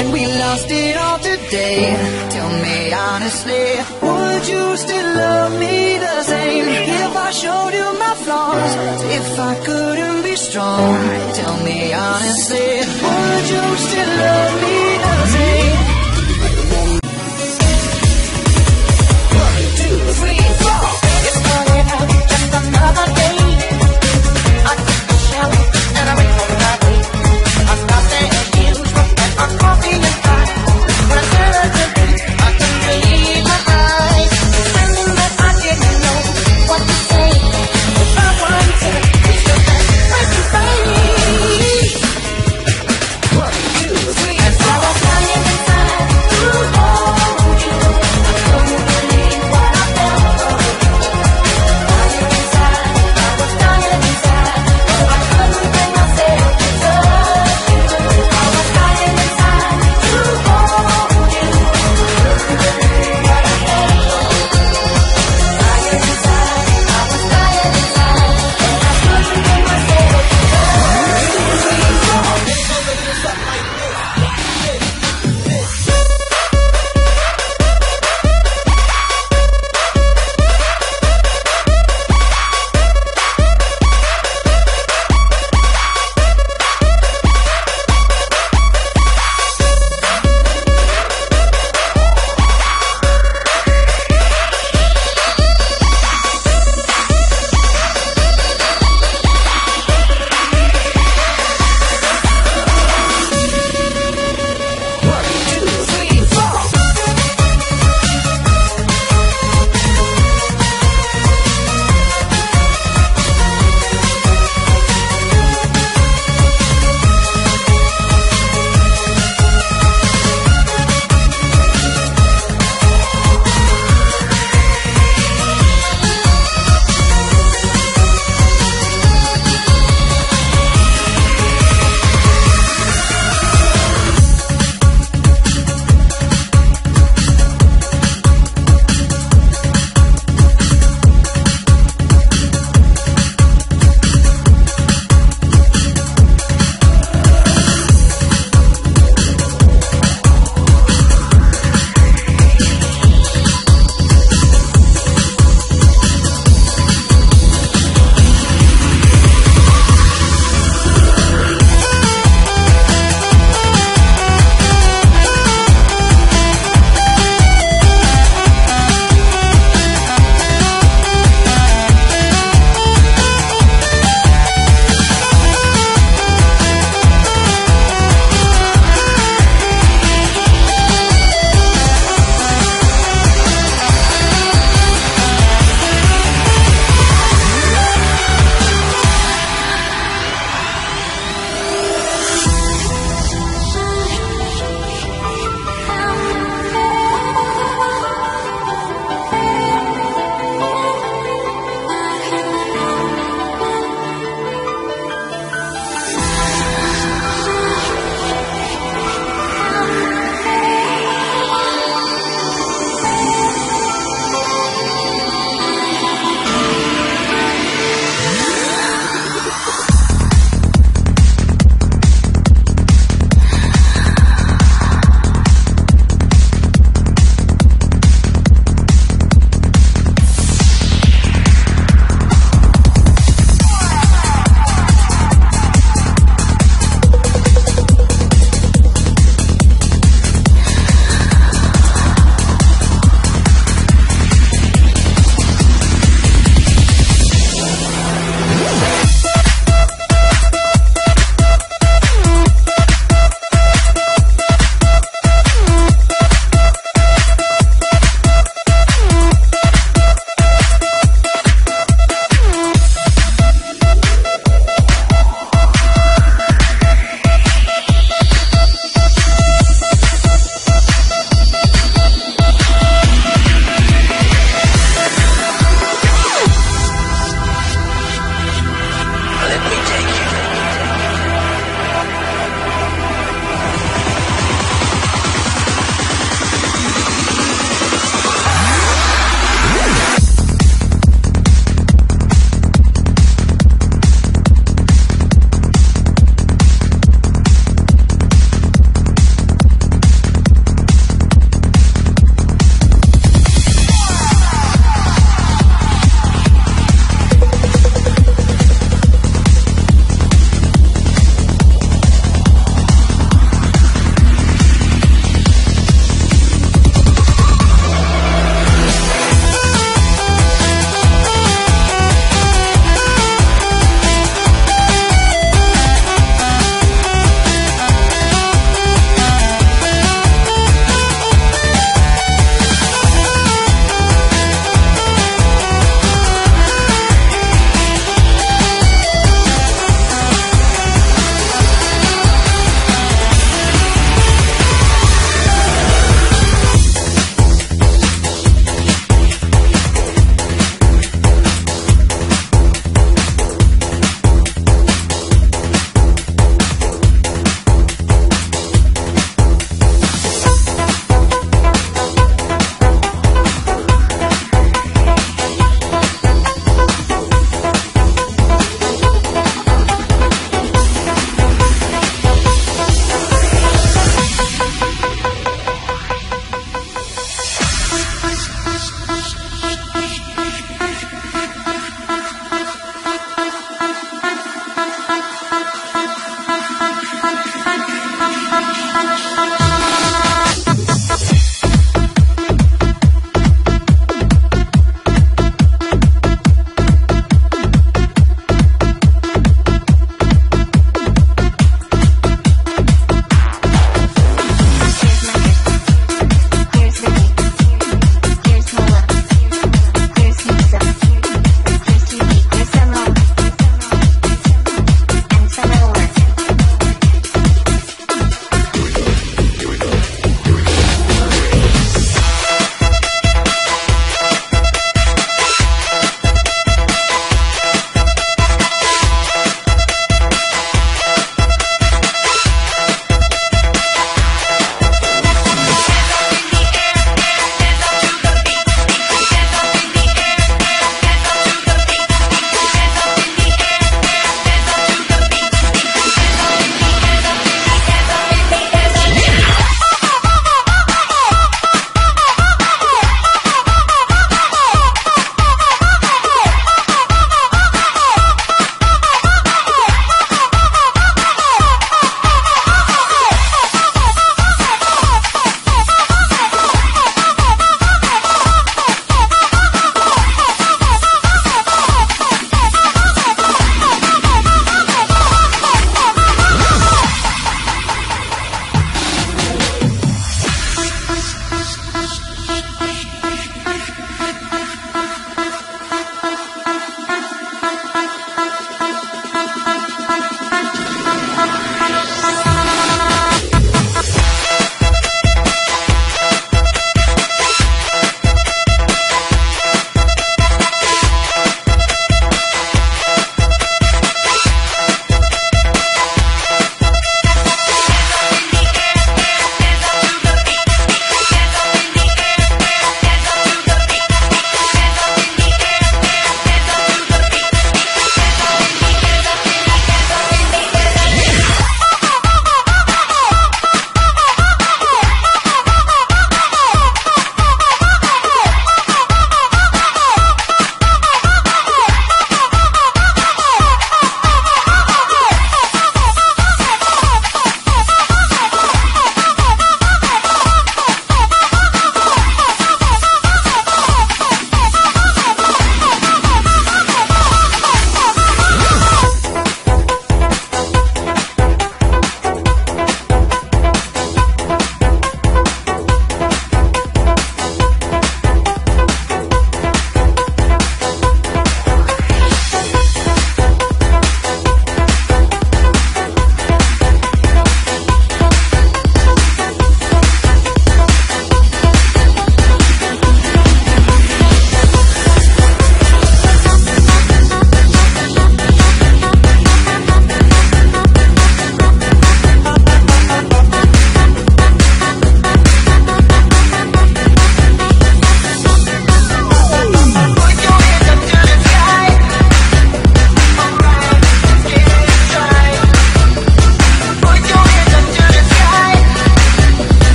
and we lost it all today. Tell me honestly, would you still love me the same if I showed you my flaws? If I couldn't be strong, tell me honestly, would you still love me the same? One, two, three, four. It's started out just another day.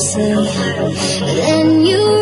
Mercy. Then you